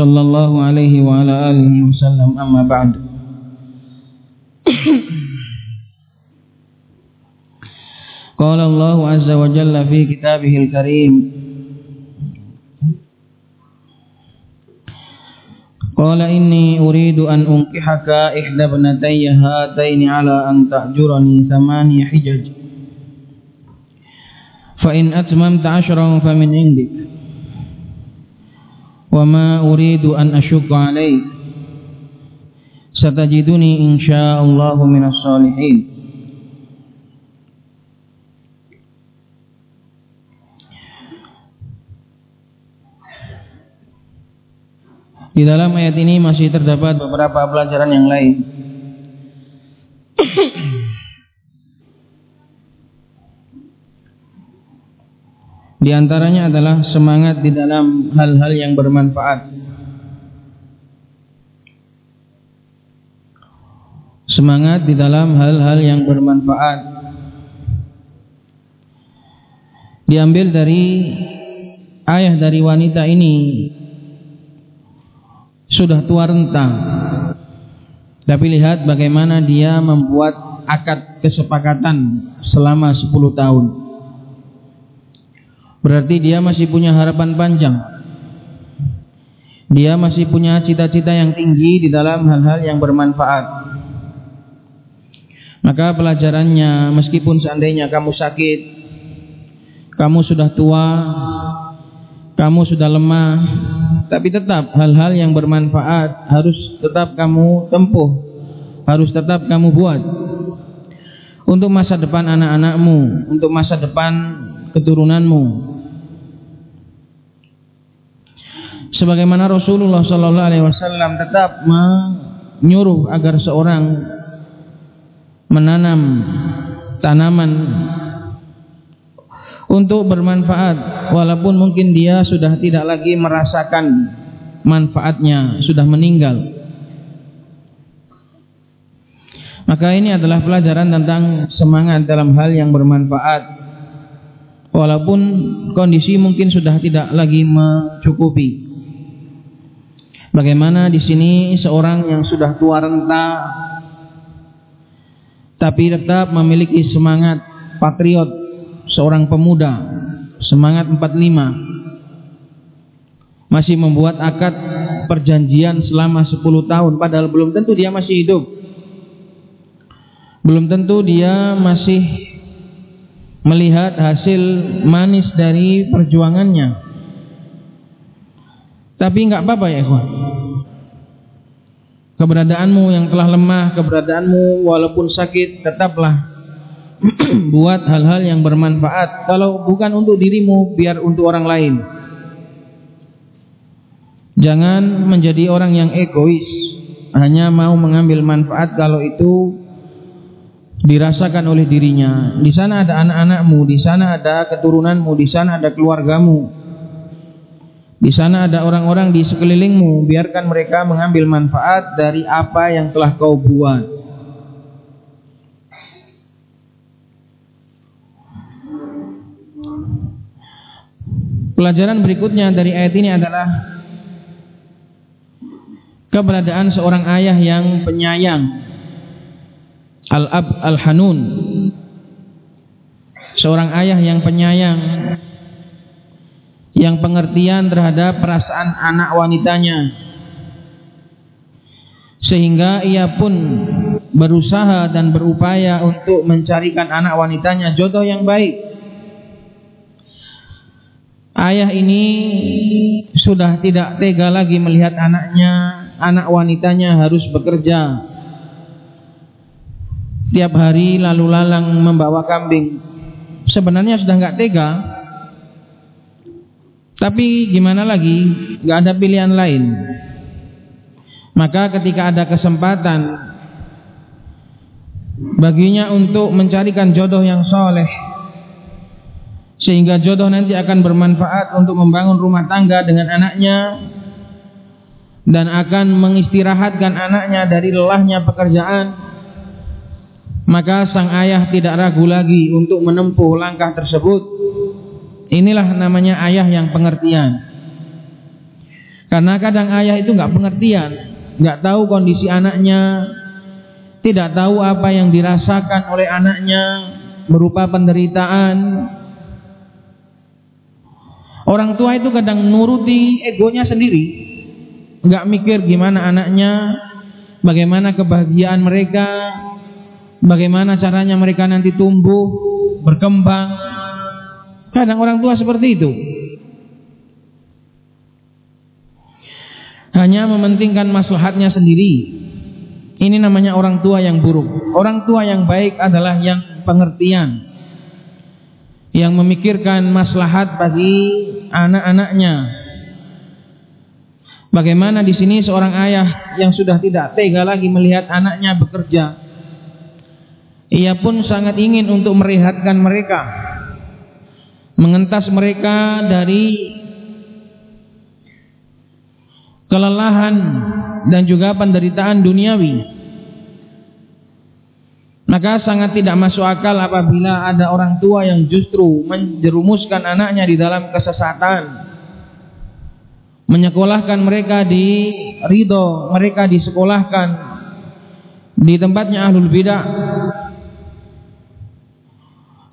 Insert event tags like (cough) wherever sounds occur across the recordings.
صلى الله عليه وعلى آله وسلم. أما بعد. قال الله عز وجل في كتابه الكريم. قال إني أريد أن أنكحك إحدى ابنتي هاتين على أن تأجرني ثماني حجج. فإن أتممت عشرا فمن عندك. وما أريد أن أشق عليك ستجدني إن شاء الله من الصالحين Di dalam ayat ini masih terdapat beberapa pelajaran yang lain. Di antaranya adalah semangat di dalam hal-hal yang bermanfaat. Semangat di dalam hal-hal yang bermanfaat. Diambil dari ayah dari wanita ini sudah tua rentang. Tapi lihat bagaimana dia membuat akad kesepakatan selama 10 tahun. Berarti dia masih punya harapan panjang. Dia masih punya cita-cita yang tinggi di dalam hal-hal yang bermanfaat. Maka pelajarannya meskipun seandainya kamu sakit, kamu sudah tua, kamu sudah lemah, tapi tetap hal-hal yang bermanfaat harus tetap kamu tempuh, harus tetap kamu buat untuk masa depan anak-anakmu, untuk masa depan keturunanmu. Sebagaimana Rasulullah Sallallahu Alaihi Wasallam tetap menyuruh agar seorang menanam tanaman untuk bermanfaat walaupun mungkin dia sudah tidak lagi merasakan manfaatnya sudah meninggal. Maka ini adalah pelajaran tentang semangat dalam hal yang bermanfaat walaupun kondisi mungkin sudah tidak lagi mencukupi bagaimana di sini seorang yang sudah tua renta tapi tetap memiliki semangat patriot seorang pemuda semangat 45 masih membuat akad perjanjian selama 10 tahun padahal belum tentu dia masih hidup. Belum tentu dia masih melihat hasil manis dari perjuangannya. Tapi nggak apa-apa ya ikhwan keberadaanmu yang telah lemah keberadaanmu walaupun sakit tetaplah (clears throat) buat hal-hal yang bermanfaat. Kalau bukan untuk dirimu biar untuk orang lain. Jangan menjadi orang yang egois. Hanya mau mengambil manfaat kalau itu dirasakan oleh dirinya. Di sana ada anak-anakmu di sana ada keturunanmu di sana ada keluargamu di sana ada orang-orang di sekelilingmu biarkan mereka mengambil manfaat dari apa yang telah kau buat Pelajaran berikutnya dari ayat ini adalah keberadaan seorang ayah yang penyayang. Al-Ab Al-Hanun. Seorang ayah yang penyayang yang pengertian terhadap perasaan anak wanitanya sehingga ia pun berusaha dan berupaya untuk mencarikan anak wanitanya jodoh yang baik Ayah ini sudah tidak tega lagi melihat anaknya, anak wanitanya harus bekerja. Tiap hari lalu lalang membawa kambing. Sebenarnya sudah nggak tega. Tapi gimana lagi? Gak ada pilihan lain. Maka ketika ada kesempatan baginya untuk mencarikan jodoh yang soleh, sehingga jodoh nanti akan bermanfaat untuk membangun rumah tangga dengan anaknya dan akan mengistirahatkan anaknya dari lelahnya pekerjaan, maka sang ayah tidak ragu lagi untuk menempuh langkah tersebut Inilah namanya ayah yang pengertian. Karena kadang ayah itu nggak pengertian, nggak tahu kondisi anaknya, tidak tahu apa yang dirasakan oleh anaknya berupa penderitaan. Orang tua itu kadang nuruti egonya sendiri, nggak mikir gimana anaknya, bagaimana kebahagiaan mereka, bagaimana caranya mereka nanti tumbuh, berkembang, Kadang orang tua seperti itu. Hanya mementingkan maslahatnya sendiri. Ini namanya orang tua yang buruk. Orang tua yang baik adalah yang pengertian. Yang memikirkan maslahat bagi anak-anaknya. Bagaimana di sini seorang ayah yang sudah tidak tega lagi melihat anaknya bekerja. Ia pun sangat ingin untuk merehatkan mereka mengentas mereka dari kelelahan dan juga penderitaan duniawi. Maka sangat tidak masuk akal apabila ada orang tua yang justru menjerumuskan anaknya di dalam kesesatan. Menyekolahkan mereka di ridho, mereka disekolahkan di tempatnya ahlul bidah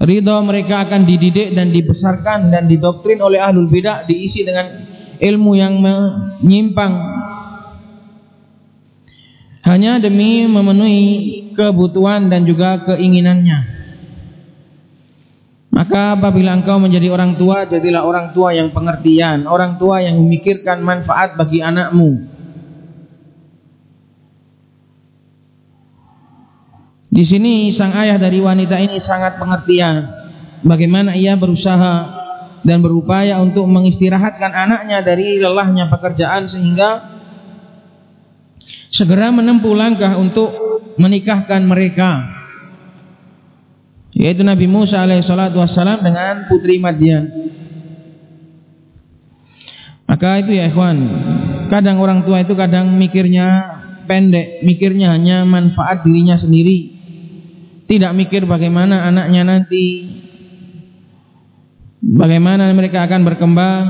ridho mereka akan dididik dan dibesarkan dan didoktrin oleh ahlul bidah diisi dengan ilmu yang menyimpang. Hanya demi memenuhi kebutuhan dan juga keinginannya. Maka apabila engkau menjadi orang tua jadilah orang tua yang pengertian orang tua yang memikirkan manfaat bagi anakmu Di sini sang ayah dari wanita ini sangat pengertian bagaimana ia berusaha dan berupaya untuk mengistirahatkan anaknya dari lelahnya pekerjaan sehingga segera menempuh langkah untuk menikahkan mereka. Yaitu Nabi Musa alaihissalatu wassalam dengan putri Madian. Maka itu ya ikhwan kadang orang tua itu kadang mikirnya pendek mikirnya hanya manfaat dirinya sendiri tidak mikir bagaimana anaknya nanti. Bagaimana mereka akan berkembang.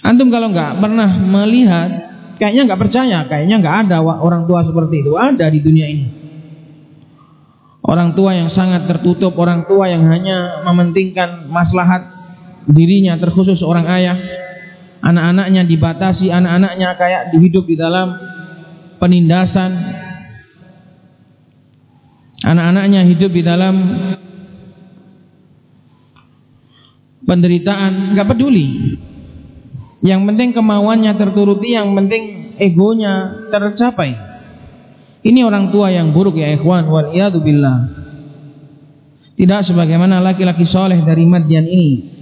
Antum kalau nggak pernah melihat kayaknya nggak percaya kayaknya nggak ada orang tua seperti itu. Ada di dunia ini. Orang tua yang sangat tertutup orang tua yang hanya mementingkan maslahat dirinya terkhusus orang ayah. Anak-anaknya dibatasi anak-anaknya kayak dihidup di dalam penindasan anak-anaknya hidup di dalam penderitaan, nggak peduli. Yang penting kemauannya terturuti, yang penting egonya tercapai. Ini orang tua yang buruk ya ikhwan wal billah. Tidak sebagaimana laki-laki soleh dari Madian ini.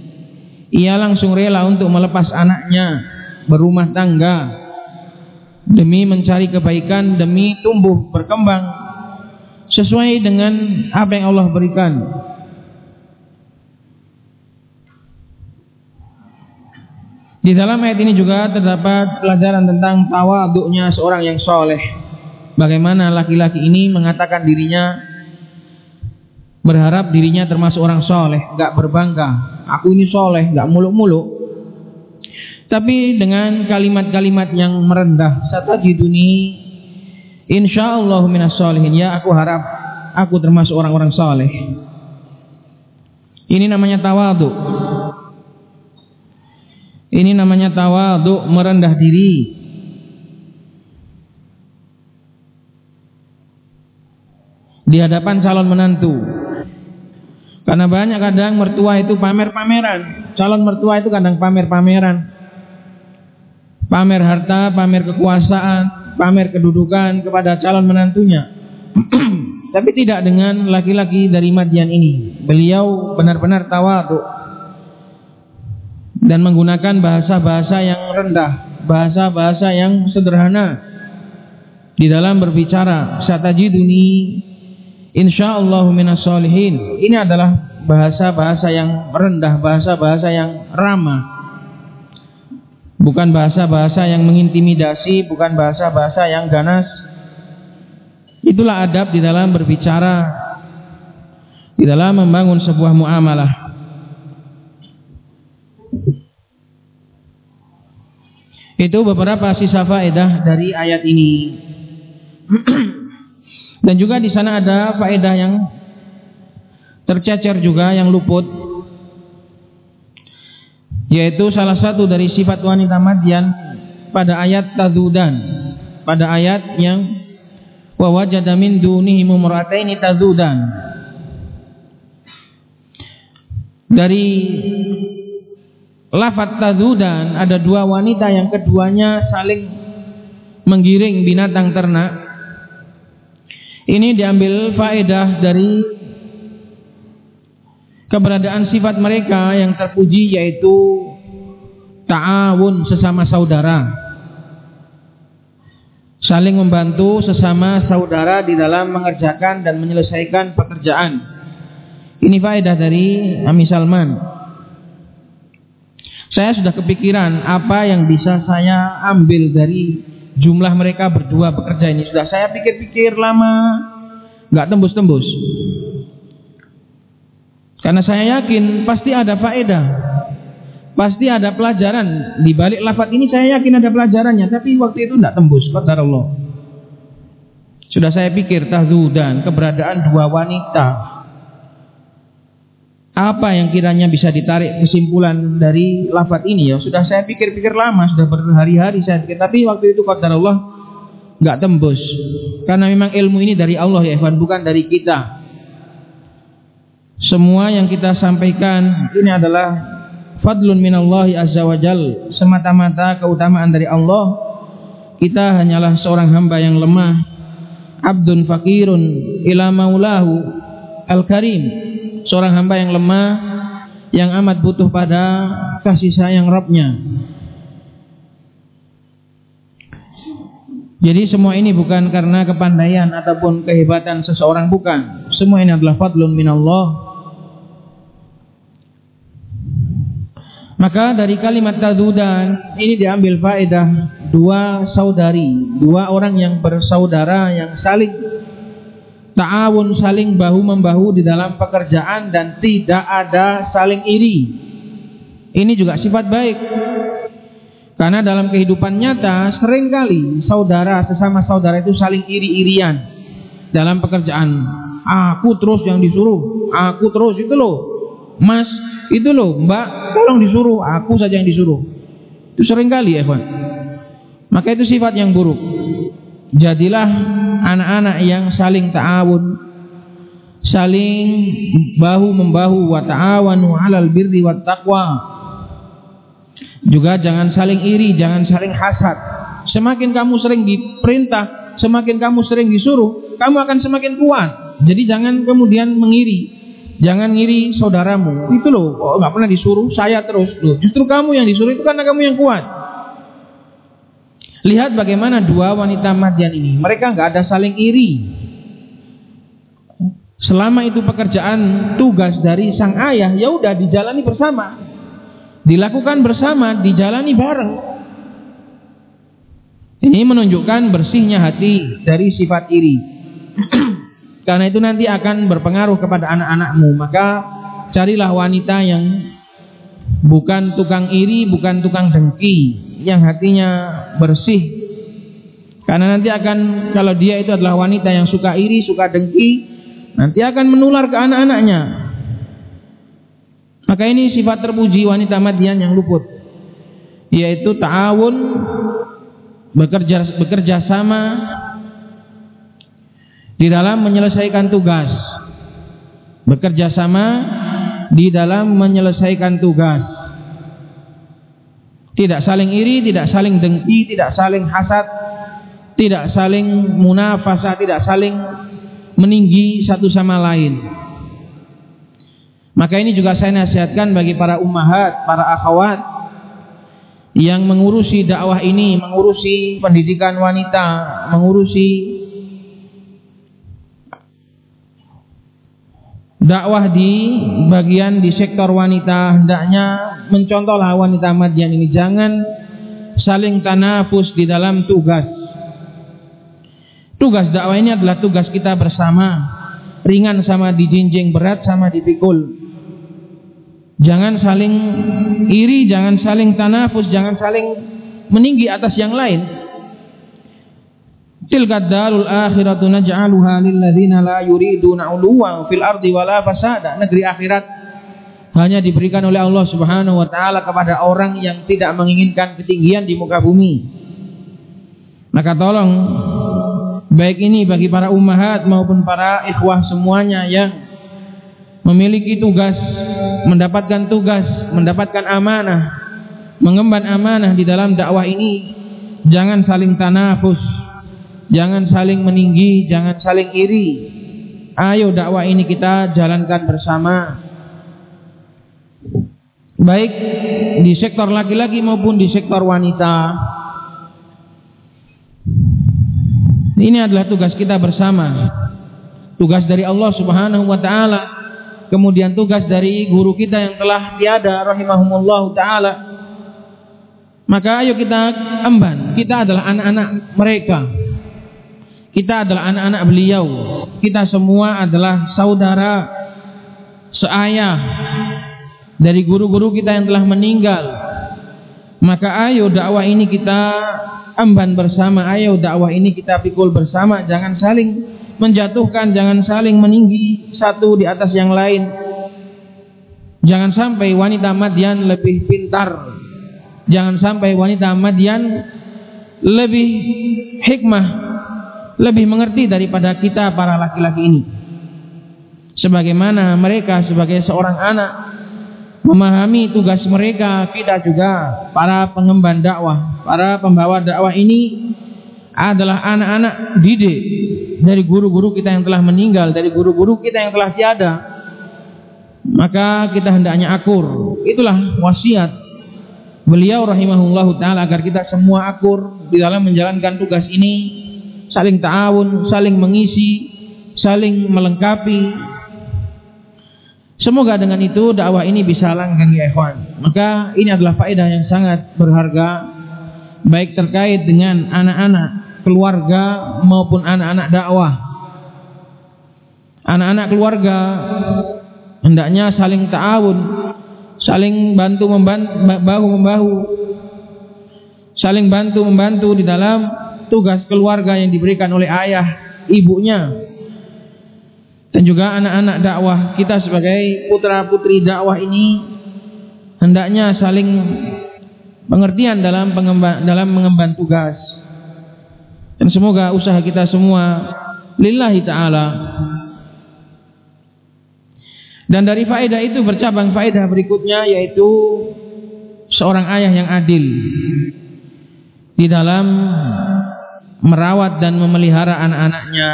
Ia langsung rela untuk melepas anaknya berumah tangga demi mencari kebaikan, demi tumbuh berkembang sesuai dengan apa yang Allah berikan. Di dalam ayat ini juga terdapat pelajaran tentang tawaduknya seorang yang soleh. Bagaimana laki-laki ini mengatakan dirinya berharap dirinya termasuk orang soleh, gak berbangga. Aku ini soleh, gak muluk-muluk. Tapi dengan kalimat-kalimat yang merendah, satajiduni Insyaallah minas solihin. Ya aku harap aku termasuk orang-orang saleh. Ini namanya tawadhu. Ini namanya tawadhu, merendah diri. Di hadapan calon menantu. Karena banyak kadang mertua itu pamer-pameran. Calon mertua itu kadang pamer-pameran. Pamer harta, pamer kekuasaan, pamer kedudukan kepada calon menantunya. (clears throat) Tapi tidak dengan laki-laki dari Madian ini. Beliau benar-benar tawadhu. dan menggunakan bahasa-bahasa yang rendah, bahasa-bahasa yang sederhana di dalam berbicara. Satajiduni insyaallah minas solihin. Ini adalah bahasa-bahasa yang rendah, bahasa-bahasa yang ramah. Bukan bahasa-bahasa yang mengintimidasi, bukan bahasa-bahasa yang ganas. Itulah adab di dalam berbicara, di dalam membangun sebuah muamalah. Itu beberapa sisa faedah dari ayat ini. (clears throat) Dan juga di sana ada faedah yang tercecer juga yang luput yaitu salah satu dari sifat wanita Madian pada ayat tazudan pada ayat yang wa wajada min dunihi mumrataini tazudan. Dari lafat tazudan ada dua wanita yang keduanya saling menggiring binatang ternak. Ini diambil faedah dari keberadaan sifat mereka yang terpuji yaitu ta'awun sesama saudara saling membantu sesama saudara di dalam mengerjakan dan menyelesaikan pekerjaan ini faedah dari Ami Salman saya sudah kepikiran apa yang bisa saya ambil dari jumlah mereka berdua bekerja ini. Sudah saya pikir-pikir lama, nggak tembus-tembus. Karena saya yakin pasti ada faedah. Pasti ada pelajaran. Di balik lafaz ini saya yakin ada pelajarannya, tapi waktu itu tidak tembus, Allah. Sudah saya pikir tahzudan keberadaan dua wanita. Apa yang kiranya bisa ditarik kesimpulan dari lafaz ini ya? Sudah saya pikir-pikir lama sudah berhari-hari saya pikir. Tapi waktu itu kata Allah nggak tembus. Karena memang ilmu ini dari Allah ya bukan dari kita semua yang kita sampaikan ini adalah fadlun minallahi azza wajal semata-mata keutamaan dari Allah kita hanyalah seorang hamba yang lemah abdun fakirun ila maulahu al-karim. Seorang hamba yang lemah yang amat butuh pada kasih sayang Rabbnya. Jadi semua ini bukan karena kepandaian ataupun kehebatan seseorang bukan. Semua ini adalah fadlun minallah maka dari kalimat tadudan ini diambil faedah dua saudari dua orang yang bersaudara yang saling ta'awun saling bahu membahu di dalam pekerjaan dan tidak ada saling iri. Ini juga sifat baik. Karena dalam kehidupan nyata sering kali saudara sesama saudara itu saling iri-irian dalam pekerjaan. Aku terus yang disuruh, aku terus itu loh. Mas, itu loh, Mbak, tolong disuruh, aku saja yang disuruh. Itu sering kali ya, Pak. Maka itu sifat yang buruk. Jadilah anak-anak yang saling ta'awun. Saling bahu membahu. Wa ta'awanu 'alal birri wat taqwa. Juga jangan saling iri jangan saling hasad. Semakin kamu sering diperintah semakin kamu sering disuruh kamu akan semakin kuat. Jadi jangan kemudian mengiri jangan ngiri saudaramu itu loh oh, nggak pernah disuruh saya terus loh justru kamu yang disuruh itu karena kamu yang kuat Lihat bagaimana dua wanita Madian ini. Mereka nggak ada saling iri. Selama itu pekerjaan tugas dari sang ayah, ya udah dijalani bersama. Dilakukan bersama, dijalani bareng. Ini menunjukkan bersihnya hati dari sifat iri. Karena itu nanti akan berpengaruh kepada anak-anakmu. Maka carilah wanita yang bukan tukang iri, bukan tukang dengki, yang hatinya bersih karena nanti akan kalau dia itu adalah wanita yang suka iri, suka dengki, nanti akan menular ke anak-anaknya. Maka ini sifat terpuji wanita Madian yang luput, yaitu ta'awun, bekerja bekerja sama di dalam menyelesaikan tugas. Bekerja sama di dalam menyelesaikan tugas. Tidak saling iri, tidak saling dengki, tidak saling hasad, tidak saling munafasa, tidak saling meninggi satu sama lain. Maka ini juga saya nasihatkan bagi para ummahat, para akhwat yang mengurusi dakwah ini, mengurusi pendidikan wanita, mengurusi dakwah di bagian di sektor wanita hendaknya mencontohlah wanita Madian ini jangan saling tanafus di dalam tugas. Tugas dakwah ini adalah tugas kita bersama. Ringan sama dijinjing, berat sama dipikul. Jangan saling iri, jangan saling tanafus, jangan saling meninggi atas yang lain. Tilka darul akhiratu naj'aluha lil la yuriduna 'uluwan fil ardi wala fasada. Negeri akhirat hanya diberikan oleh Allah Subhanahu wa taala kepada orang yang tidak menginginkan ketinggian di muka bumi. Maka tolong baik ini bagi para ummahat maupun para ikhwah semuanya yang memiliki tugas, mendapatkan tugas, mendapatkan amanah, mengemban amanah di dalam dakwah ini, jangan saling tanafus, jangan saling meninggi, jangan saling iri. Ayo dakwah ini kita jalankan bersama. Baik di sektor laki-laki maupun di sektor wanita. Ini adalah tugas kita bersama. Tugas dari Allah Subhanahu wa taala kemudian tugas dari guru kita yang telah tiada rahimahumullah taala maka ayo kita emban kita adalah anak-anak mereka kita adalah anak-anak beliau kita semua adalah saudara seayah dari guru-guru kita yang telah meninggal maka ayo dakwah ini kita emban bersama ayo dakwah ini kita pikul bersama jangan saling menjatuhkan, jangan saling meninggi satu di atas yang lain. Jangan sampai wanita Madian lebih pintar. Jangan sampai wanita Madian lebih hikmah, lebih mengerti daripada kita para laki-laki ini. Sebagaimana mereka sebagai seorang anak memahami tugas mereka, kita juga para pengemban dakwah, para pembawa dakwah ini adalah anak-anak didik dari guru-guru kita yang telah meninggal, dari guru-guru kita yang telah tiada. Maka kita hendaknya akur. Itulah wasiat beliau rahimahullahu taala agar kita semua akur di dalam menjalankan tugas ini, saling ta'awun, saling mengisi, saling melengkapi. Semoga dengan itu dakwah ini bisa langgeng ya ikhwan. Maka ini adalah faedah yang sangat berharga baik terkait dengan anak-anak keluarga maupun anak-anak dakwah. Anak-anak keluarga hendaknya saling ta'awun, saling bantu membantu bahu membahu. Saling bantu membantu di dalam tugas keluarga yang diberikan oleh ayah, ibunya. Dan juga anak-anak dakwah kita sebagai putra-putri dakwah ini hendaknya saling pengertian dalam pengemban, dalam mengemban tugas. Dan semoga usaha kita semua lillahi taala. Dan dari faedah itu bercabang faedah berikutnya yaitu seorang ayah yang adil di dalam merawat dan memelihara anak-anaknya.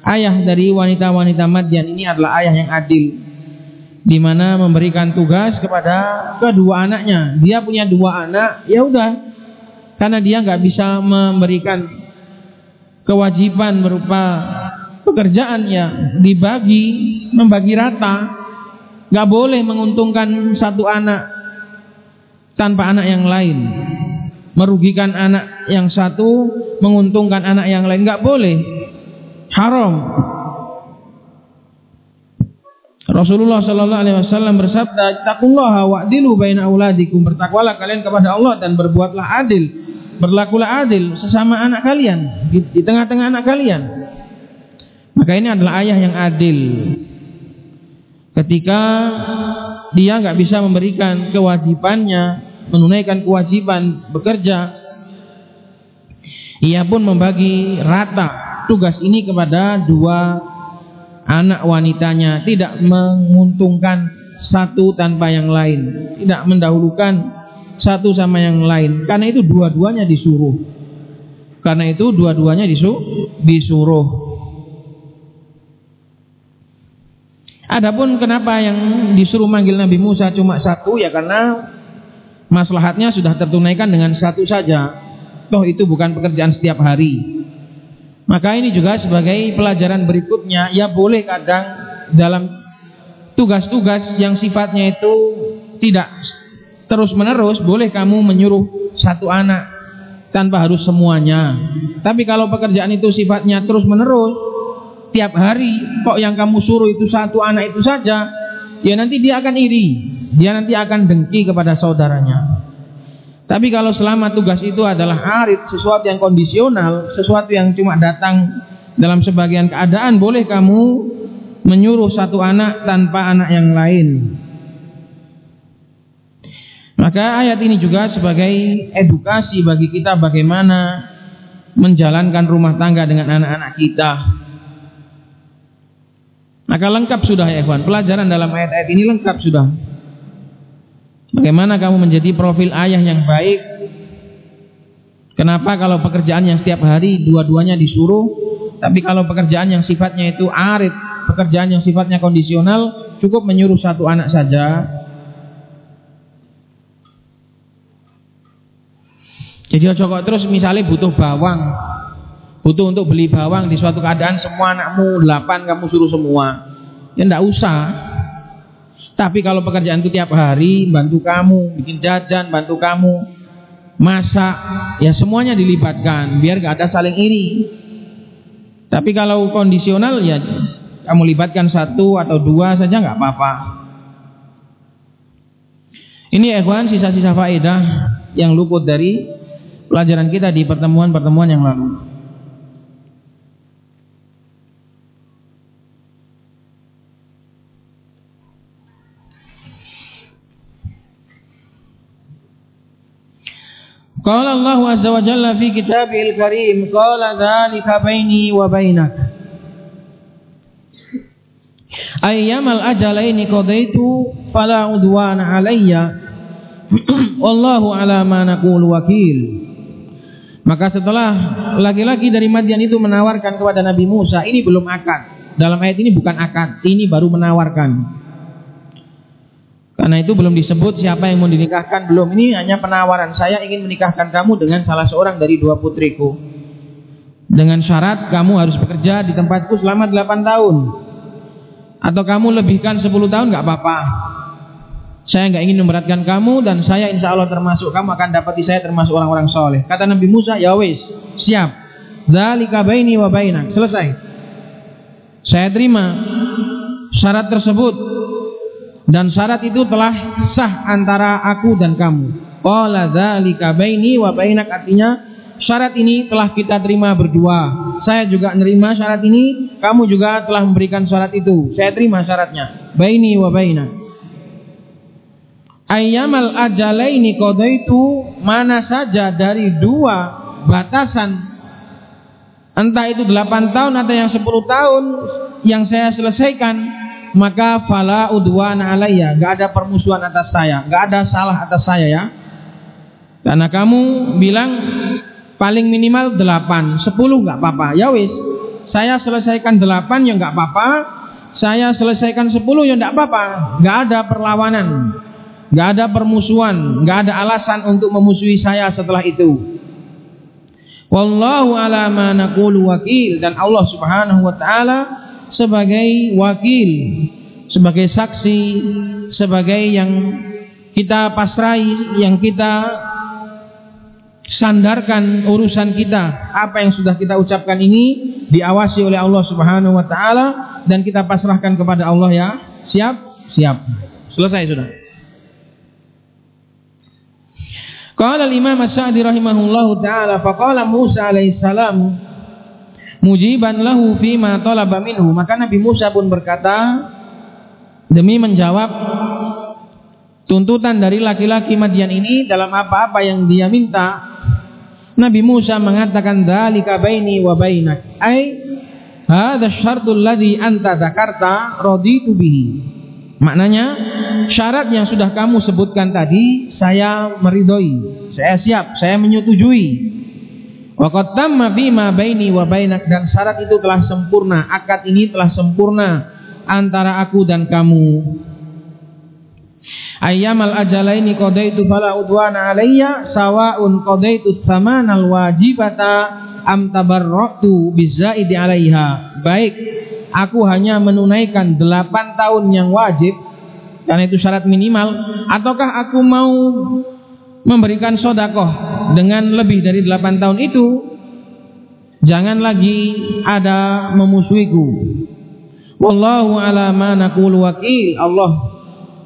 Ayah dari wanita-wanita Madian ini adalah ayah yang adil di mana memberikan tugas kepada kedua anaknya. Dia punya dua anak, ya udah. Karena dia nggak bisa memberikan kewajiban berupa pekerjaan ya dibagi membagi rata nggak boleh menguntungkan satu anak tanpa anak yang lain merugikan anak yang satu menguntungkan anak yang lain. Nggak boleh. Haram. Rasulullah Shallallahu Alaihi Wasallam bersabda, "Takullaha wa'dilu baina auladikum." Bertakwalah kalian kepada Allah dan berbuatlah adil. Berlakulah adil sesama anak kalian di tengah-tengah anak kalian. Maka ini adalah ayah yang adil. Ketika dia nggak bisa memberikan kewajibannya menunaikan kewajiban bekerja ia pun membagi rata tugas ini kepada dua anak wanitanya tidak menguntungkan satu tanpa yang lain tidak mendahulukan satu sama yang lain. Karena itu dua-duanya disuruh. Karena itu dua-duanya disu disuruh. Adapun kenapa yang disuruh manggil Nabi Musa cuma satu ya karena maslahatnya sudah tertunaikan dengan satu saja. Toh itu bukan pekerjaan setiap hari. Maka ini juga sebagai pelajaran berikutnya, ya boleh kadang dalam tugas-tugas yang sifatnya itu tidak terus-menerus, boleh kamu menyuruh satu anak tanpa harus semuanya. Tapi kalau pekerjaan itu sifatnya terus-menerus, tiap hari kok yang kamu suruh itu satu anak itu saja, ya nanti dia akan iri, dia nanti akan dengki kepada saudaranya. Tapi kalau selama tugas itu adalah arid, sesuatu yang kondisional, sesuatu yang cuma datang dalam sebagian keadaan, boleh kamu menyuruh satu anak tanpa anak yang lain. Maka ayat ini juga sebagai edukasi bagi kita bagaimana menjalankan rumah tangga dengan anak-anak kita. Maka lengkap sudah ya ikhwan, pelajaran dalam ayat-ayat ini lengkap sudah. Bagaimana kamu menjadi profil ayah yang baik? Kenapa kalau pekerjaan yang setiap hari dua-duanya disuruh, tapi kalau pekerjaan yang sifatnya itu arid, pekerjaan yang sifatnya kondisional, cukup menyuruh satu anak saja, Jadi ojo terus misalnya butuh bawang, butuh untuk beli bawang di suatu keadaan semua anakmu delapan kamu suruh semua, ya ndak usah. Tapi kalau pekerjaan itu tiap hari bantu kamu, bikin jajan, bantu kamu masak, ya semuanya dilibatkan biar gak ada saling iri. Tapi kalau kondisional ya kamu libatkan satu atau dua saja nggak apa-apa. Ini ikhwan sisa-sisa faedah yang luput dari pelajaran kita di pertemuan-pertemuan yang lalu. Qala Allah azza wa jalla fi kitabihil karim qala dzalika baini wa bainak Ayyamal ajalaini qadaitu fala udwana alayya (clears throat) wallahu ala ma naqulu wakil maka setelah laki-laki dari Madian itu menawarkan kepada Nabi Musa, ini belum akad. Dalam ayat ini bukan akad, ini baru menawarkan. Karena itu belum disebut siapa yang mau dinikahkan, belum. Ini hanya penawaran. Saya ingin menikahkan kamu dengan salah seorang dari dua putriku. Dengan syarat kamu harus bekerja di tempatku selama 8 tahun. Atau kamu lebihkan 10 tahun nggak apa-apa. Saya nggak ingin memberatkan kamu dan saya insya Allah termasuk kamu akan dapat di saya termasuk orang-orang soleh. Kata Nabi Musa, ya wis, siap. Zalika baini wa bainak. Selesai. Saya terima syarat tersebut dan syarat itu telah sah antara aku dan kamu. Qala zalika baini wa bainak artinya syarat ini telah kita terima berdua. Saya juga menerima syarat ini, kamu juga telah memberikan syarat itu. Saya terima syaratnya. Baini wa bainak ayyamal ajalaini itu mana saja dari dua batasan entah itu 8 tahun atau yang 10 tahun yang saya selesaikan maka fala udwana alayya enggak ada permusuhan atas saya. Enggak ada salah atas saya ya. Karena kamu bilang paling minimal 8 10 enggak apa-apa. Ya wis. Saya selesaikan 8 ya enggak apa-apa. Saya selesaikan 10 ya enggak apa-apa. Enggak ada perlawanan. Gak ada permusuhan, gak ada alasan untuk memusuhi saya setelah itu. Wallahu ala ma naqulu wakil. Dan Allah Subhanahu wa taala sebagai wakil, sebagai saksi, sebagai yang kita pasrai, yang kita sandarkan urusan kita. Apa yang sudah kita ucapkan ini diawasi oleh Allah Subhanahu wa taala dan kita pasrahkan kepada Allah ya. Siap? Siap. Selesai sudah. Qala al-Imam As-Sa'di rahimahullahu taala faqala Musa alaihi salam mujiban lahu ma talaba minhu. Maka Nabi Musa pun berkata demi menjawab tuntutan dari laki-laki Madian ini dalam apa-apa yang dia minta Nabi Musa mengatakan dzalika baini wa bainak. Ai hadha syartul ladzi anta dzakarta raditu bihi. Maknanya syarat yang sudah kamu sebutkan tadi saya meridhoi, saya siap, saya menyetujui. Waqad tamma ma baini wa bainak. Dan syarat itu telah sempurna, akad ini telah sempurna antara aku dan kamu. ayyamal ajalaini qadaitu fala udwana alayya sawa'un qadaitu tsamanal wajibata am tabarratu bizaidi alaiha baik aku hanya menunaikan 8 tahun yang wajib karena itu syarat minimal. Ataukah aku mau memberikan sodakoh dengan lebih dari 8 tahun itu jangan lagi ada memusuhiku. Wallahu ala ma naqulu wakil. Allah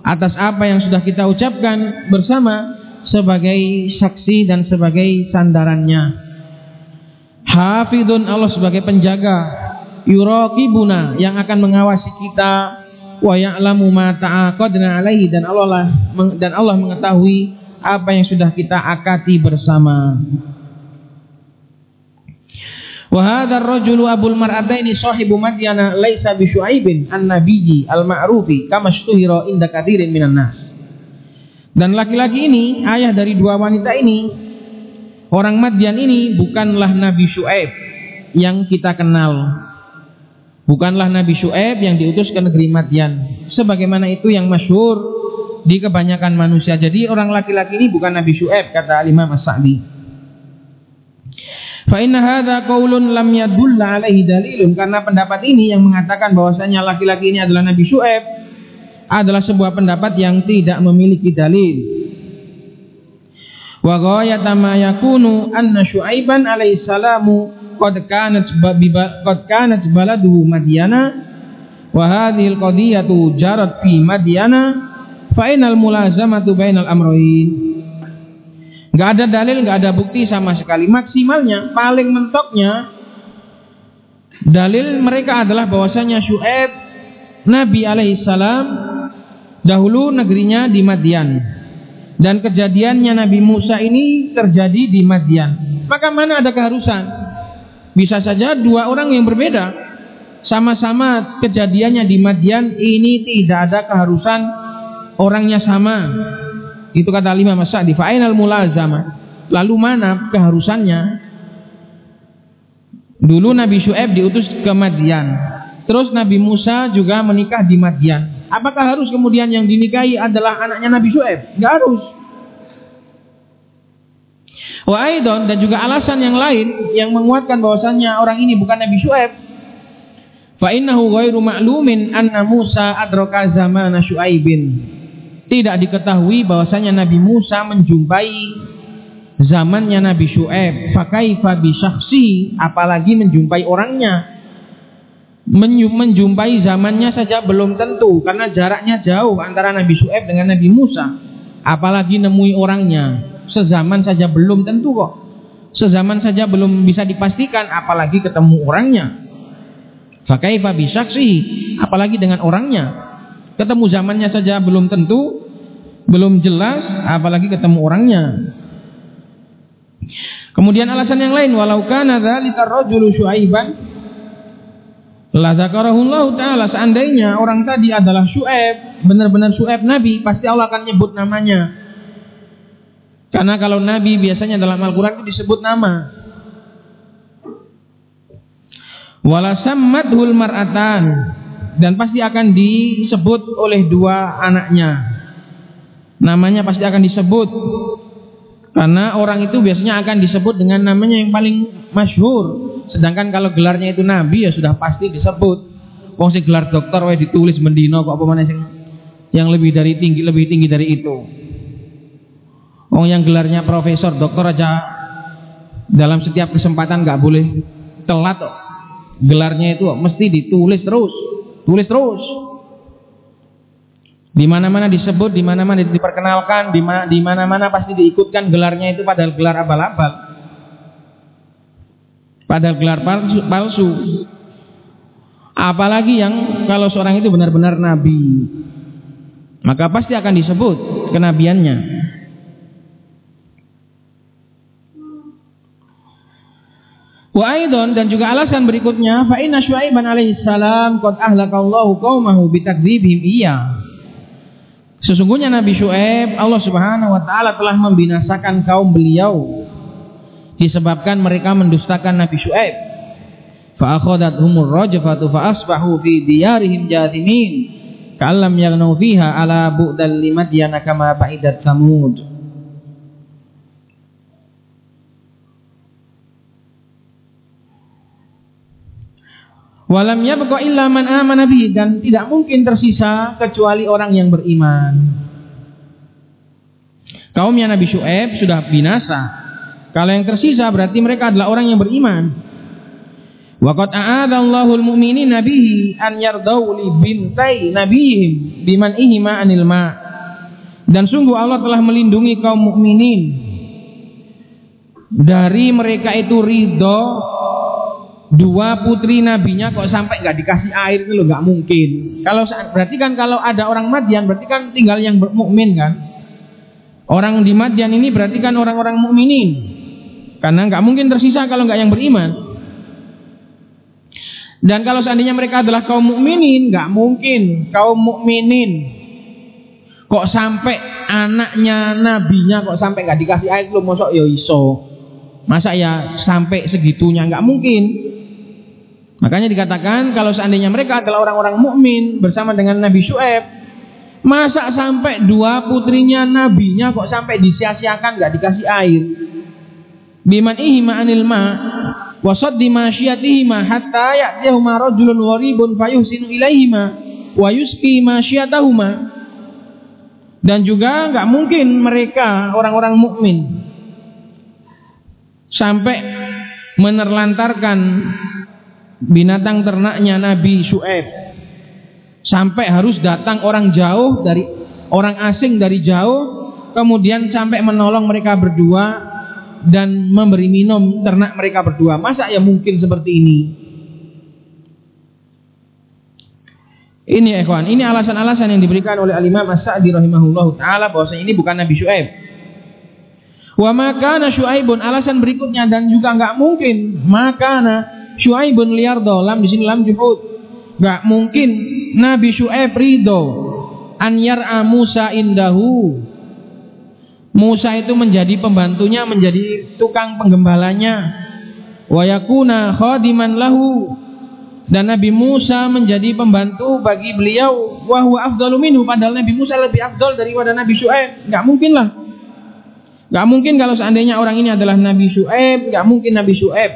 atas apa yang sudah kita ucapkan bersama sebagai saksi dan sebagai sandarannya. Hafidun Allah sebagai penjaga. Yuraqibuna yang akan mengawasi kita. Wa ya'lamu ma ta'aqadna alaihi dan Allah lah, dan Allah mengetahui apa yang sudah kita akati bersama. Rajulu abul mar'ataini sahibu madyana laisa bi syuaibin an-nabiyyi al-ma'rufi kama inda minan nas. Dan laki-laki ini, ayah dari dua wanita ini, orang Madian ini bukanlah Nabi Syuaib yang kita kenal. Bukanlah Nabi Syuaib yang diutus ke negeri Madian. Sebagaimana itu yang masyhur di kebanyakan manusia. Jadi orang laki-laki ini bukan Nabi Syuaib kata Imam As-Sa'di. Fa inna hadza qaulun lam yadulla alaihi dalilun karena pendapat ini yang mengatakan bahwasanya laki-laki ini adalah Nabi Syuaib adalah sebuah pendapat yang tidak memiliki dalil. Wa ghayata ma yakunu anna Syuaiban alaihi salamu qad kanat qad kanat baladuhu Madyana wa hadhihi al-qadiyatu jarat fi Madyana fa inal mulazamatu bainal amrayn Gak ada dalil, gak ada bukti sama sekali. Maksimalnya, paling mentoknya, dalil mereka adalah bahwasanya Syuaib Nabi alaihissalam dahulu negerinya di Madian dan kejadiannya Nabi Musa ini terjadi di Madian. Maka mana ada keharusan? Bisa saja dua orang yang berbeda sama-sama kejadiannya di Madian ini tidak ada keharusan orangnya sama. Itu kata lima masa di final mulazama. Lalu mana keharusannya? Dulu Nabi Syuaib diutus ke Madian. Terus Nabi Musa juga menikah di Madian. Apakah harus kemudian yang dinikahi adalah anaknya Nabi Syuaib? Enggak harus. Wa aidon dan juga alasan yang lain yang menguatkan bahwasannya orang ini bukan Nabi Syuaib. Fa innahu ghairu ma'lumin Musa adraka zamana Syuaibin. Tidak diketahui bahwasanya Nabi Musa menjumpai zamannya Nabi Syuaib. Fa kaifa bi syakhsi apalagi menjumpai orangnya. Menjumpai zamannya saja belum tentu karena jaraknya jauh antara Nabi Syuaib dengan Nabi Musa. Apalagi nemui orangnya sezaman saja belum tentu kok. Sezaman saja belum bisa dipastikan apalagi ketemu orangnya. Fakaifa bisaksi apalagi dengan orangnya. Ketemu zamannya saja belum tentu, belum jelas apalagi ketemu orangnya. Kemudian alasan yang lain walau kana dzalika rajulu syuaiban la zakarahullahu taala seandainya orang tadi adalah Syuaib, benar-benar Syuaib nabi, pasti Allah akan nyebut namanya. Karena kalau Nabi biasanya dalam Al-Quran itu disebut nama. Walasammadhul mar'atan dan pasti akan disebut oleh dua anaknya. Namanya pasti akan disebut. Karena orang itu biasanya akan disebut dengan namanya yang paling masyhur. Sedangkan kalau gelarnya itu nabi ya sudah pasti disebut. Wong gelar dokter wae ditulis mendino kok apa mana yang lebih dari tinggi lebih tinggi dari itu. Oh yang gelarnya profesor, dokter aja dalam setiap kesempatan nggak boleh telat kok. Gelarnya itu mesti ditulis terus, tulis terus. Di mana-mana disebut, di mana-mana diperkenalkan, di mana-mana pasti diikutkan gelarnya itu padahal gelar abal-abal. Padahal gelar palsu, palsu. Apalagi yang kalau seorang itu benar-benar nabi, maka pasti akan disebut kenabiannya. Wa aidon dan juga alasan berikutnya fa inna Syuaiban alaihi salam qad ahlakallahu qaumahu bitakdzibihim iya. Sesungguhnya Nabi Syuaib Allah Subhanahu wa taala telah membinasakan kaum beliau disebabkan mereka mendustakan Nabi Syuaib. Fa akhadathumur rajfatu fa asbahu fi diyarihim jathimin. Ka'allam yaghnaw fiha ala bu'dal limadyana kama ba'idat samud. Walam yabqa illa man amana bihi dan tidak mungkin tersisa kecuali orang yang beriman. Kaumnya Nabi Syuaib sudah binasa. Kalau yang tersisa berarti mereka adalah orang yang beriman. Waqad a'adallahu al-mu'minin nabihi an yardau li bintai nabihim biman ihima anil ma. Dan sungguh Allah telah melindungi kaum mukminin dari mereka itu ridho dua putri nabinya kok sampai nggak dikasih air itu loh nggak mungkin. Kalau berarti kan kalau ada orang Madian berarti kan tinggal yang mukmin kan. Orang di Madian ini berarti kan orang-orang mukminin. Karena nggak mungkin tersisa kalau nggak yang beriman. Dan kalau seandainya mereka adalah kaum mukminin, nggak mungkin kaum mukminin kok sampai anaknya nabinya kok sampai nggak dikasih air lu mosok ya iso. Masa ya sampai segitunya nggak mungkin. Makanya dikatakan kalau seandainya mereka adalah orang-orang mukmin bersama dengan Nabi Syuaib, masa sampai dua putrinya nabinya kok sampai disia-siakan nggak dikasih air? Biman ihima anil ma wasad di masyiatihima hatta ya'tiyahuma rajulun waribun fayuhsinu ilaihima wa yusqi masyiatahuma dan juga nggak mungkin mereka orang-orang mukmin sampai menerlantarkan binatang ternaknya Nabi Syuaib sampai harus datang orang jauh dari orang asing dari jauh kemudian sampai menolong mereka berdua dan memberi minum ternak mereka berdua. Masa ya mungkin seperti ini? Ini ikhwan ini alasan-alasan yang diberikan oleh al-imam as-sa'di rahimahullah ta'ala bahwasanya ini bukan Nabi Syuaib wa makana Syuaibun alasan berikutnya dan juga nggak mungkin makana Syuaibun liyardo lam di sini lam juhud. Gak mungkin Nabi Syuaib ridho an yar'a Musa indahu. Musa itu menjadi pembantunya, menjadi tukang penggembalanya. Wa yakuna khadiman lahu. Dan Nabi Musa menjadi pembantu bagi beliau. Wa huwa afdalu minhu. Padahal Nabi Musa lebih afdal daripada Nabi Syuaib. Gak mungkin lah. Gak mungkin kalau seandainya orang ini adalah Nabi Syuaib. Gak mungkin Nabi Syuaib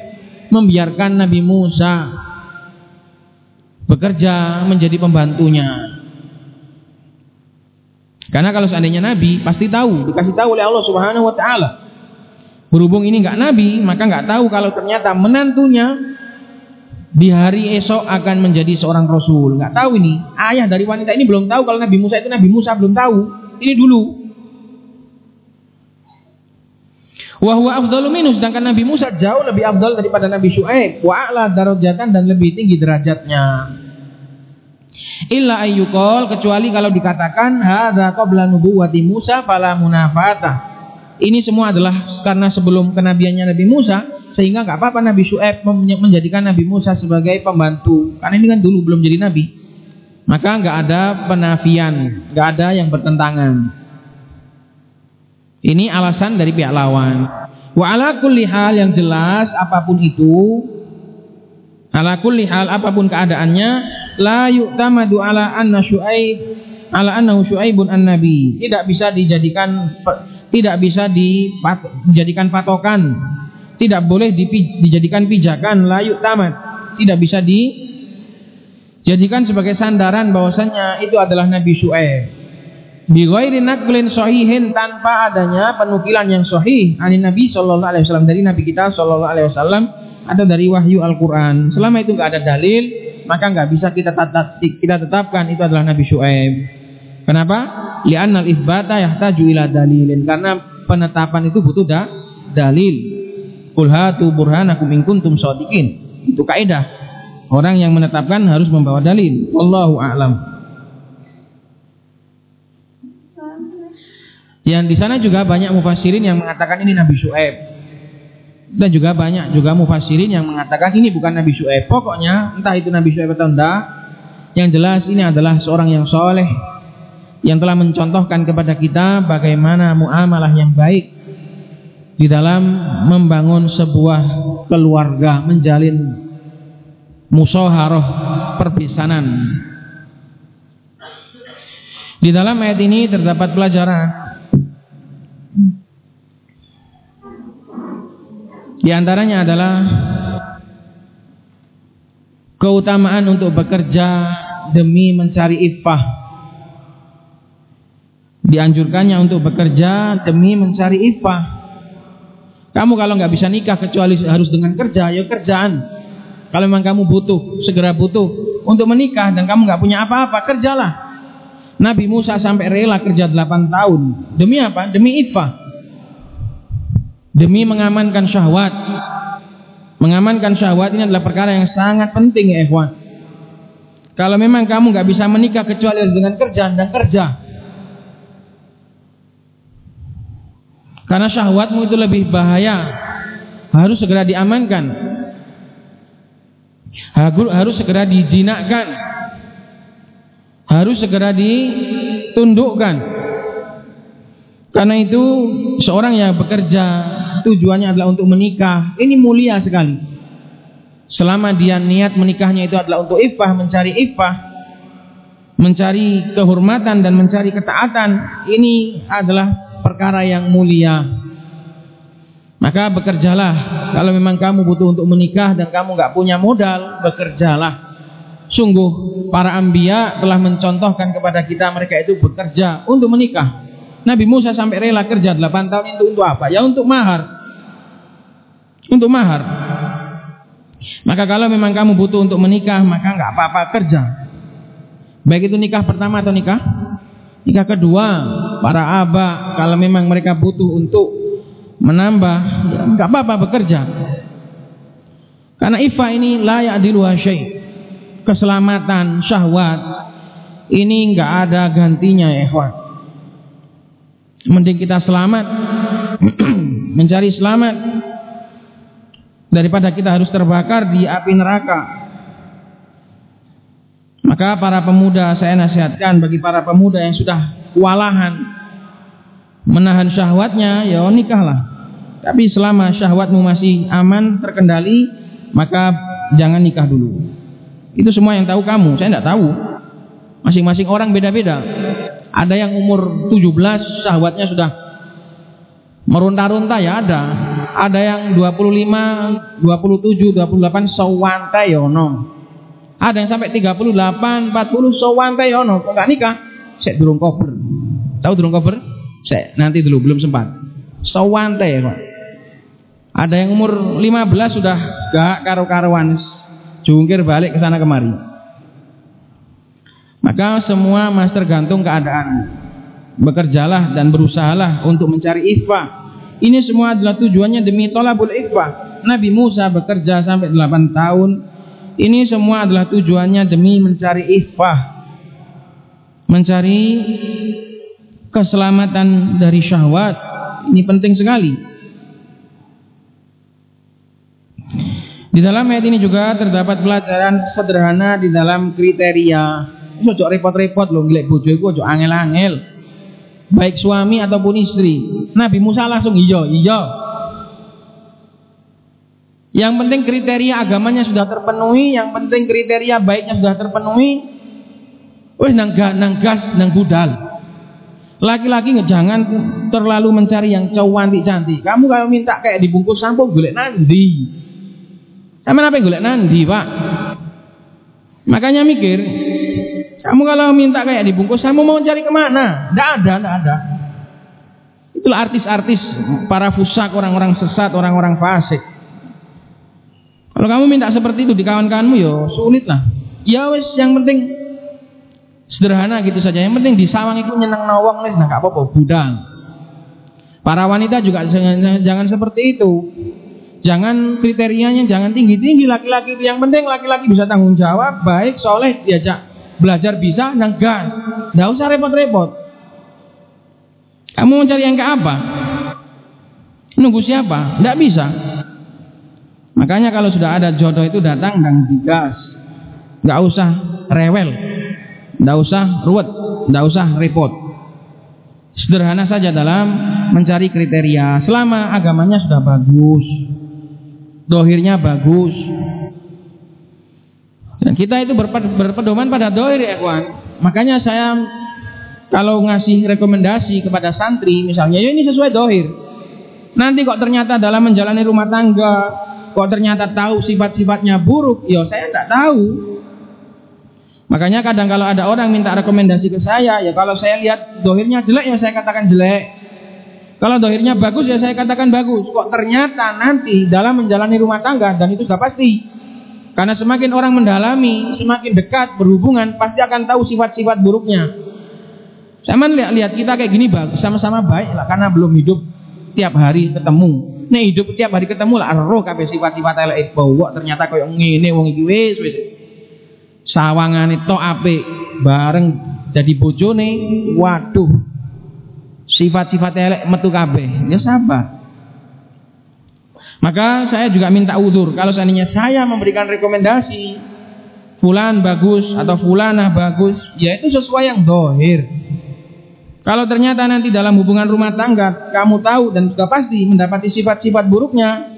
membiarkan Nabi Musa bekerja menjadi pembantunya. Karena kalau seandainya Nabi pasti tahu, dikasih tahu oleh Allah Subhanahu Wa Taala. Berhubung ini nggak Nabi, maka nggak tahu kalau ternyata menantunya di hari esok akan menjadi seorang Rasul. Nggak tahu ini. Ayah dari wanita ini belum tahu kalau Nabi Musa itu Nabi Musa belum tahu. Ini dulu. Wahwa afdalu minus sedangkan Nabi Musa jauh lebih afdal daripada Nabi Syuaib. Wa a'la darajatan dan lebih tinggi derajatnya. Illa ayyukol kecuali kalau dikatakan hadza qabla nubuwati Musa fala munafata. Ini semua adalah karena sebelum kenabiannya Nabi Musa sehingga nggak apa-apa Nabi Syuaib menjadikan Nabi Musa sebagai pembantu. Karena ini kan dulu belum jadi nabi. Maka nggak ada penafian, nggak ada yang bertentangan. Ini alasan dari pihak lawan. Wa ala kulli hal yang jelas apa pun itu ala kulli hal apa pun keadaannya la yu'tamadu ala anna syuaib ala annahu syuaibun an-nabi. Tidak bisa dijadikan tidak bisa dijadikan patokan. Tidak boleh dijadikan pijakan la yu'tamad. Tidak bisa dijadikan sebagai sandaran bahwasanya itu adalah Nabi Syuaib bi ghairi naqlin sahihin tanpa adanya penukilan yang sahih anin Nabi sallallahu alaihi wasallam dari Nabi kita sallallahu alaihi wasallam atau dari wahyu Al-Qur'an. Selama itu enggak ada dalil, maka enggak bisa kita tetap, kita tetapkan itu adalah Nabi Syuaib. Kenapa? Li'annal itsbata yahtaju ila dalilin. Karena penetapan itu butuh da dalil. Qul hatu burhanakum in kuntum shadiqin. Itu kaidah. Orang yang menetapkan harus membawa dalil. Wallahu a'lam. Yang di sana juga banyak mufassirin yang mengatakan ini Nabi Syuaib. Dan juga banyak juga mufassirin yang mengatakan ini bukan Nabi Syuaib. Pokoknya entah itu Nabi Syuaib atau enggak, yang jelas ini adalah seorang yang soleh yang telah mencontohkan kepada kita bagaimana muamalah yang baik di dalam membangun sebuah keluarga, menjalin musaharah perpisanan. Di dalam ayat ini terdapat pelajaran Di antaranya adalah keutamaan untuk bekerja demi mencari iffah. Dianjurkannya untuk bekerja demi mencari iffah. Kamu kalau nggak bisa nikah kecuali harus dengan kerja, ya kerjaan. Kalau memang kamu butuh, segera butuh untuk menikah dan kamu nggak punya apa-apa, kerjalah. Nabi Musa sampai rela kerja 8 tahun. Demi apa? Demi iffah demi mengamankan syahwat. Mengamankan syahwat ini adalah perkara yang sangat penting ya ikhwan. Kalau memang kamu nggak bisa menikah kecuali dengan kerja dan kerja. Karena syahwatmu itu lebih bahaya. Harus segera diamankan. Harus segera dijinakkan. Harus segera ditundukkan. Karena itu seorang yang bekerja tujuannya adalah untuk menikah, ini mulia sekali. Selama dia niat menikahnya itu adalah untuk ifah, mencari ifah, mencari kehormatan dan mencari ketaatan, ini adalah perkara yang mulia. Maka bekerjalah. Kalau memang kamu butuh untuk menikah dan kamu nggak punya modal, bekerjalah. Sungguh para ambia telah mencontohkan kepada kita mereka itu bekerja untuk menikah. Nabi Musa sampai rela kerja 8 tahun itu untuk apa? Ya untuk mahar. Untuk mahar. Maka kalau memang kamu butuh untuk menikah, maka nggak apa-apa kerja. Baik itu nikah pertama atau nikah nikah kedua, para aba kalau memang mereka butuh untuk menambah, ya nggak apa-apa bekerja. Karena ifa ini layak di luar syai. Keselamatan syahwat ini nggak ada gantinya ya Mending kita selamat (clears throat) mencari selamat daripada kita harus terbakar di api neraka. Maka para pemuda saya nasihatkan bagi para pemuda yang sudah kewalahan menahan syahwatnya, ya nikahlah. Tapi selama syahwatmu masih aman, terkendali, maka jangan nikah dulu. Itu semua yang tahu kamu, saya tidak tahu. Masing-masing orang beda-beda. Ada yang umur 17 syahwatnya sudah meronta-ronta ya ada. Ada yang 25, 27, 28 sawante yono. Ada yang sampai 38, 40 sawante yono. Kok gak nikah? Saya durung cover. Tahu durung cover? Saya nanti dulu belum sempat. Sawante kok. Ada yang umur 15 sudah gak karo-karuan jungkir balik ke sana kemari. Maka semua mas tergantung keadaan. Bekerjalah dan berusahalah untuk mencari ikhfa. Ini semua adalah tujuannya demi tolabul ikhfa. Nabi Musa bekerja sampai 8 tahun. Ini semua adalah tujuannya demi mencari ikhfa. Mencari keselamatan dari syahwat. Ini penting sekali. Di dalam ayat ini juga terdapat pelajaran sederhana di dalam kriteria ojo repot-repot loh ngelek bojo iku ojo angel-angel. Baik suami ataupun istri. Nabi Musa langsung iya, iya. Yang penting kriteria agamanya sudah terpenuhi, yang penting kriteria baiknya sudah terpenuhi. Wih nang, nang gas nang budal. Laki-laki jangan terlalu mencari yang cowok cantik. Kamu kalau minta kayak dibungkus sampo golek nandi. Sama apa golek nandi, Pak? Makanya mikir, kamu kalau minta kayak dibungkus, kamu mau cari ke mana? Tidak ada, tidak ada. Itulah artis-artis para fusak, orang-orang sesat, orang-orang fasik. Kalau kamu minta seperti itu di kawan-kawanmu, ya sulit lah. Ya wes, yang penting sederhana gitu saja. Yang penting di sawang itu nyenang nawang nah gak apa-apa, budal. Para wanita juga jangan, jangan seperti itu. Jangan kriterianya jangan tinggi-tinggi laki-laki itu. Yang penting laki-laki bisa tanggung jawab, baik, soleh, diajak Belajar bisa, nenggas. Nggak usah repot-repot. Kamu mau cari yang ke apa? Nunggu siapa? Nggak bisa. Makanya kalau sudah ada jodoh itu datang dan digas. Nggak usah rewel. Nggak usah ruwet. Nggak usah repot. Sederhana saja dalam mencari kriteria. Selama agamanya sudah bagus. Dohirnya bagus dan kita itu berpedoman pada dohir ya kawan. Makanya saya kalau ngasih rekomendasi kepada santri misalnya, ya ini sesuai dohir. Nanti kok ternyata dalam menjalani rumah tangga, kok ternyata tahu sifat-sifatnya buruk, ya saya tidak tahu. Makanya kadang kalau ada orang minta rekomendasi ke saya, ya kalau saya lihat dohirnya jelek ya saya katakan jelek. Kalau dohirnya bagus ya saya katakan bagus. Kok ternyata nanti dalam menjalani rumah tangga dan itu sudah pasti. Karena semakin orang mendalami, semakin dekat berhubungan, pasti akan tahu sifat-sifat buruknya. Sama lihat, lihat kita kayak gini sama-sama baik lah karena belum hidup tiap hari ketemu. Nih hidup tiap hari ketemu lah roh kabeh sifat-sifat elek bawa ternyata koyo ngene wong iki wis wis. Sawangane tok apik bareng jadi bojone waduh sifat-sifat elek metu kabeh. Ya sabar. Maka saya juga minta udur kalau seandainya saya memberikan rekomendasi fulan bagus atau fulanah bagus, ya itu sesuai yang dohir. Kalau ternyata nanti dalam hubungan rumah tangga kamu tahu dan sudah pasti mendapati sifat-sifat buruknya,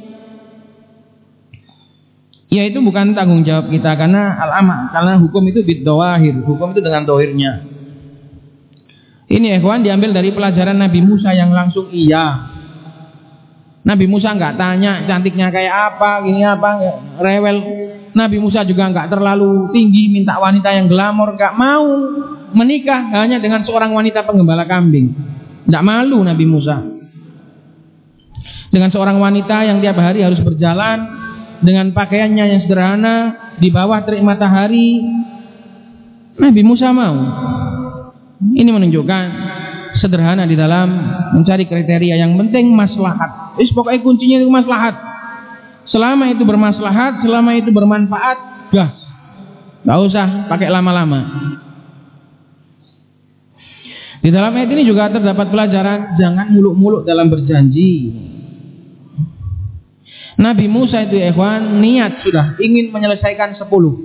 ya itu bukan tanggung jawab kita karena al-ama, karena hukum itu bid doahir, hukum itu dengan dohirnya. Ini ikhwan diambil dari pelajaran Nabi Musa yang langsung iya. Nabi Musa nggak tanya cantiknya kayak apa, gini apa, rewel. Nabi Musa juga nggak terlalu tinggi minta wanita yang glamor, nggak mau menikah hanya dengan seorang wanita penggembala kambing. Tidak malu Nabi Musa. Dengan seorang wanita yang tiap hari harus berjalan dengan pakaiannya yang sederhana di bawah terik matahari. Nabi Musa mau. Ini menunjukkan sederhana di dalam mencari kriteria yang penting maslahat. Is pokoknya kuncinya itu maslahat. Selama itu bermaslahat, selama itu bermanfaat, gas. Gak usah pakai lama-lama. Di dalam ayat ini juga terdapat pelajaran jangan muluk-muluk dalam berjanji. Nabi Musa itu ya ikhwan niat sudah ingin menyelesaikan sepuluh.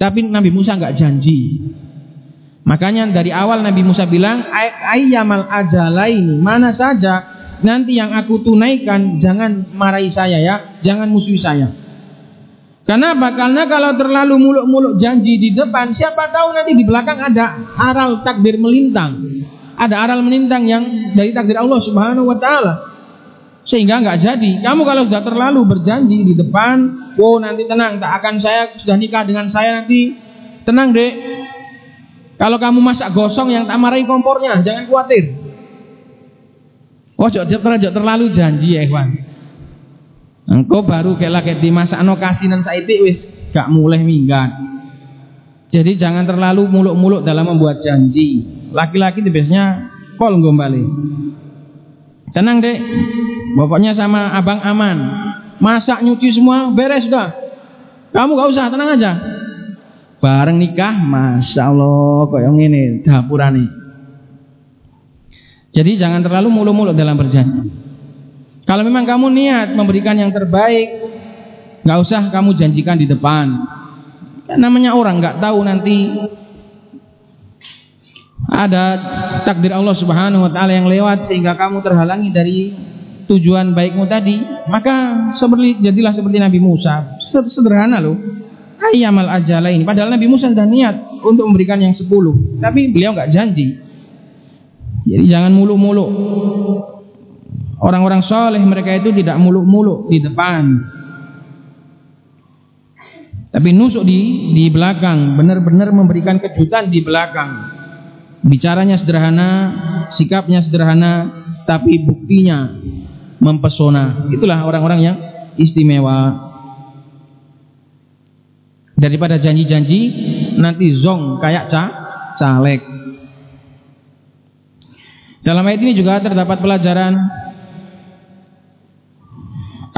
Tapi Nabi Musa nggak janji. Makanya dari awal Nabi Musa bilang ayyamal ajalaini mana saja nanti yang aku tunaikan jangan marahi saya ya, jangan musuhi saya. Kenapa? Karena kalau terlalu muluk-muluk janji di depan, siapa tahu nanti di belakang ada aral takdir melintang. Ada aral melintang yang dari takdir Allah Subhanahu wa taala. Sehingga nggak jadi. Kamu kalau sudah terlalu berjanji di depan, wow nanti tenang, tak akan saya sudah nikah dengan saya nanti. Tenang, Dek. Kalau kamu masak gosong yang tak marahi kompornya, jangan khawatir. Oh, jangan terlalu janji ya, Ikhwan. Engkau baru kayak lagi di masa no kasinan saiti wis gak mulai minggat. Jadi jangan terlalu muluk-muluk dalam membuat janji. Laki-laki itu biasanya kol gombali. Tenang dek, bapaknya sama abang aman. Masak nyuci semua beres sudah. Kamu gak usah, tenang aja. Bareng nikah, masya Allah, kok yang ini dapurani. Jadi jangan terlalu muluk-muluk dalam berjanji. Kalau memang kamu niat memberikan yang terbaik, nggak usah kamu janjikan di depan. Ya, namanya orang nggak tahu nanti ada takdir Allah Subhanahu Wa Taala yang lewat sehingga kamu terhalangi dari tujuan baikmu tadi. Maka seperti jadilah seperti Nabi Musa. Sederhana loh. Ayamal ajala ini. Padahal Nabi Musa sudah niat untuk memberikan yang sepuluh, tapi beliau nggak janji. Jadi jangan muluk-muluk. Orang-orang soleh mereka itu tidak muluk-muluk di depan. Tapi nusuk di di belakang, benar-benar memberikan kejutan di belakang. Bicaranya sederhana, sikapnya sederhana, tapi buktinya mempesona. Itulah orang-orang yang istimewa. Daripada janji-janji nanti zong kayak ca caleg. Dalam ayat ini juga terdapat pelajaran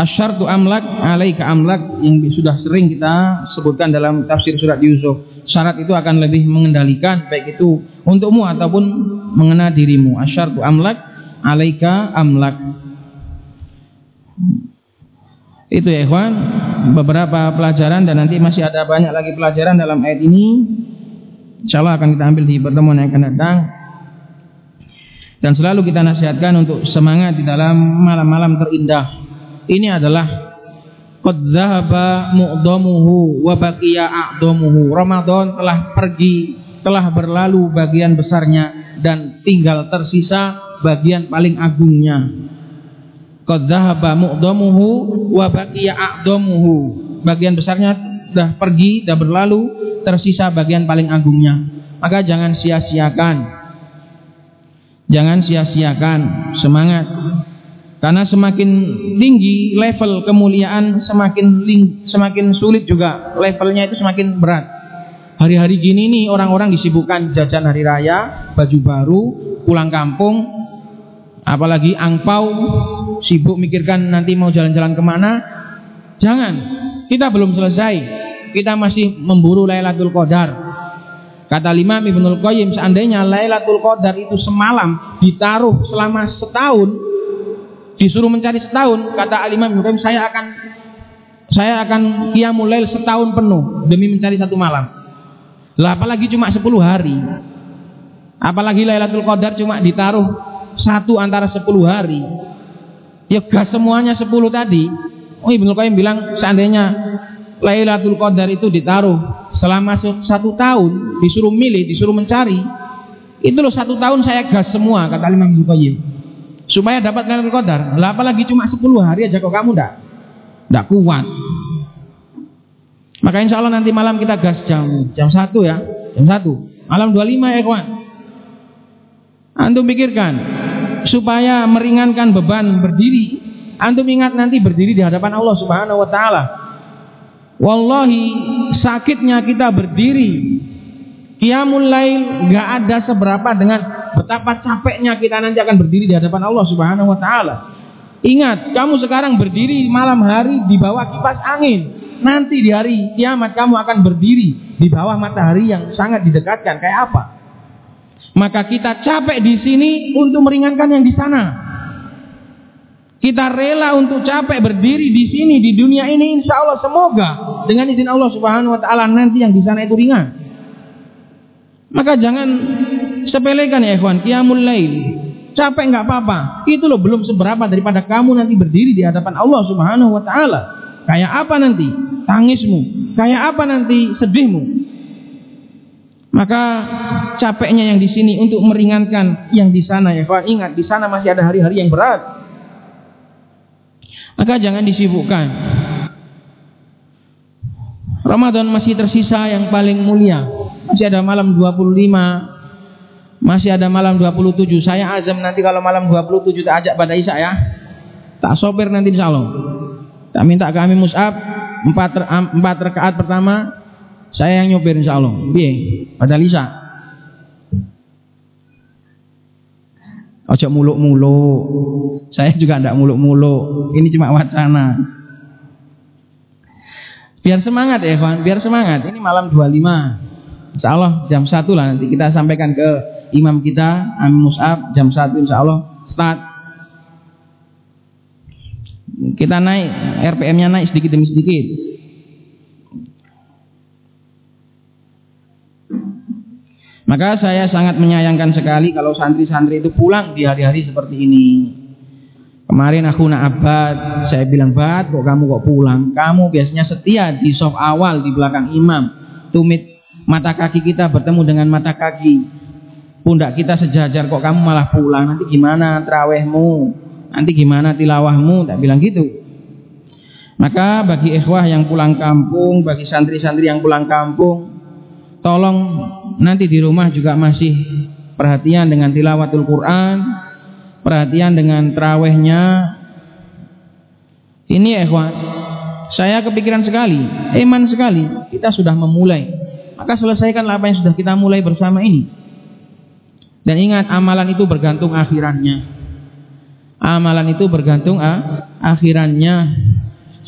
Asyartu amlak alaika amlak yang sudah sering kita sebutkan dalam tafsir surat Yusuf. Syarat itu akan lebih mengendalikan baik itu untukmu ataupun mengena dirimu. Asyartu amlak alaika amlak. Itu ya ikhwan, beberapa pelajaran dan nanti masih ada banyak lagi pelajaran dalam ayat ini. Insyaallah akan kita ambil di pertemuan yang akan datang. Dan selalu kita nasihatkan untuk semangat di dalam malam-malam terindah ini adalah qad dhahaba mu'damuhu wa baqiya. Ramadan telah pergi telah berlalu bagian besarnya dan tinggal tersisa bagian paling agungnya. Qad dhahaba mu'damuhu wa baqiya. Bagian besarnya sudah pergi, sudah berlalu, tersisa bagian paling agungnya. Maka jangan sia-siakan. Jangan sia-siakan semangat. Karena semakin tinggi level kemuliaan, semakin ling, semakin sulit juga levelnya itu semakin berat. Hari-hari gini nih orang-orang disibukkan jajan hari raya, baju baru, pulang kampung, apalagi angpau, sibuk mikirkan nanti mau jalan-jalan ke mana. Jangan, kita belum selesai. Kita masih memburu Lailatul Qadar. Kata Imam Ibnul Qayyim, seandainya Lailatul Qadar itu semalam ditaruh selama setahun, disuruh mencari setahun kata Al-Imam Ibnu saya akan saya akan qiyamul lail setahun penuh demi mencari satu malam. Lah apalagi cuma 10 hari. Apalagi Lailatul Qadar cuma ditaruh satu antara 10 hari. Ya gas semuanya 10 tadi. Oh Ibnu Qayyim bilang seandainya Lailatul Qadar itu ditaruh selama satu tahun disuruh milih, disuruh mencari itu loh satu tahun saya gas semua kata Imam Ibnu Qayyim supaya dapat Lailatul Qadar. Lah apalagi cuma 10 hari aja kok kamu ndak ndak kuat. Maka insya Allah nanti malam kita gas jam jam 1 ya, jam 1. Malam 25 ya kawan. Antum pikirkan supaya meringankan beban berdiri, antum ingat nanti berdiri di hadapan Allah Subhanahu wa taala. Wallahi sakitnya kita berdiri Qiyamul lail nggak ada seberapa dengan betapa capeknya kita nanti akan berdiri di hadapan Allah Subhanahu wa taala. Ingat, kamu sekarang berdiri malam hari di bawah kipas angin. Nanti di hari kiamat kamu akan berdiri di bawah matahari yang sangat didekatkan. Kayak apa? Maka kita capek di sini untuk meringankan yang di sana. Kita rela untuk capek berdiri di sini di dunia ini insya Allah semoga dengan izin Allah Subhanahu wa taala nanti yang di sana itu ringan. Maka jangan sepelekan ya ikhwan, qiyamul lail. Capek nggak apa-apa. Itu loh belum seberapa daripada kamu nanti berdiri di hadapan Allah Subhanahu wa taala. Kayak apa nanti tangismu? Kayak apa nanti sedihmu? Maka capeknya yang di sini untuk meringankan yang di sana ya kawan. Ingat di sana masih ada hari-hari yang berat. Maka jangan disibukkan. Ramadan masih tersisa yang paling mulia masih ada malam 25 masih ada malam 27 saya azam nanti kalau malam 27 tak ajak pada Isya ya tak sopir nanti insya Allah tak minta kami musab empat, empat rakaat pertama saya yang nyopir insya Allah. Biar pada Isya ojo muluk-muluk. Saya juga tidak muluk-muluk. Ini cuma wacana. Biar semangat ya kawan biar semangat. Ini malam 25 Insya Allah jam satu lah nanti. Kita sampaikan ke imam kita Amin Mus'ab jam satu insya Allah. Start. Kita naik RPM-nya naik sedikit demi sedikit maka saya sangat menyayangkan sekali kalau santri-santri itu pulang di hari-hari seperti ini. Kemarin aku nak abad saya bilang bat kok kamu kok pulang? Kamu biasanya setia di soft awal di belakang imam. Tumit mata kaki kita bertemu dengan mata kaki. Pundak kita sejajar kok kamu malah pulang? Nanti gimana terawihmu? Nanti gimana tilawahmu? Tak bilang gitu. Maka bagi ikhwah yang pulang kampung bagi santri-santri yang pulang kampung tolong nanti di rumah juga masih perhatian dengan tilawatul Quran perhatian dengan terawihnya ini ikhwah saya kepikiran sekali iman sekali kita sudah memulai maka selesaikanlah apa yang sudah kita mulai bersama ini. Dan ingat amalan itu bergantung akhirannya. Amalan itu bergantung ah, akhirannya.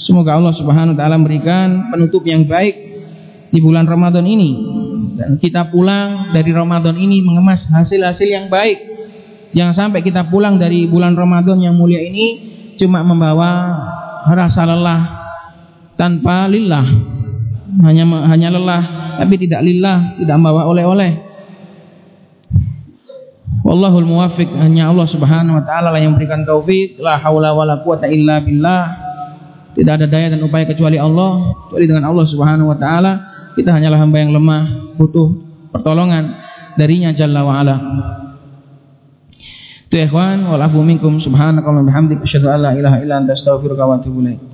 Semoga Allah Subhanahu wa taala memberikan penutup yang baik di bulan Ramadan ini dan kita pulang dari Ramadan ini mengemas hasil-hasil yang baik. Jangan sampai kita pulang dari bulan Ramadan yang mulia ini cuma membawa rasa lelah tanpa lillah. Hanya hanya lelah tapi tidak lillah, tidak membawa oleh-oleh. Wallahul muwafiq hanya Allah Subhanahu wa taala yang memberikan taufik, la haula wala quwata illa billah. Tidak ada daya dan upaya kecuali Allah, kecuali dengan Allah Subhanahu wa taala. Kita hanyalah hamba yang lemah, butuh pertolongan darinya Jalla wa ala. Itu ikhwan wal afu minkum subhanakallahumma bihamdika asyhadu an la ilaha illa anta astaghfiruka wa atubu ilaik.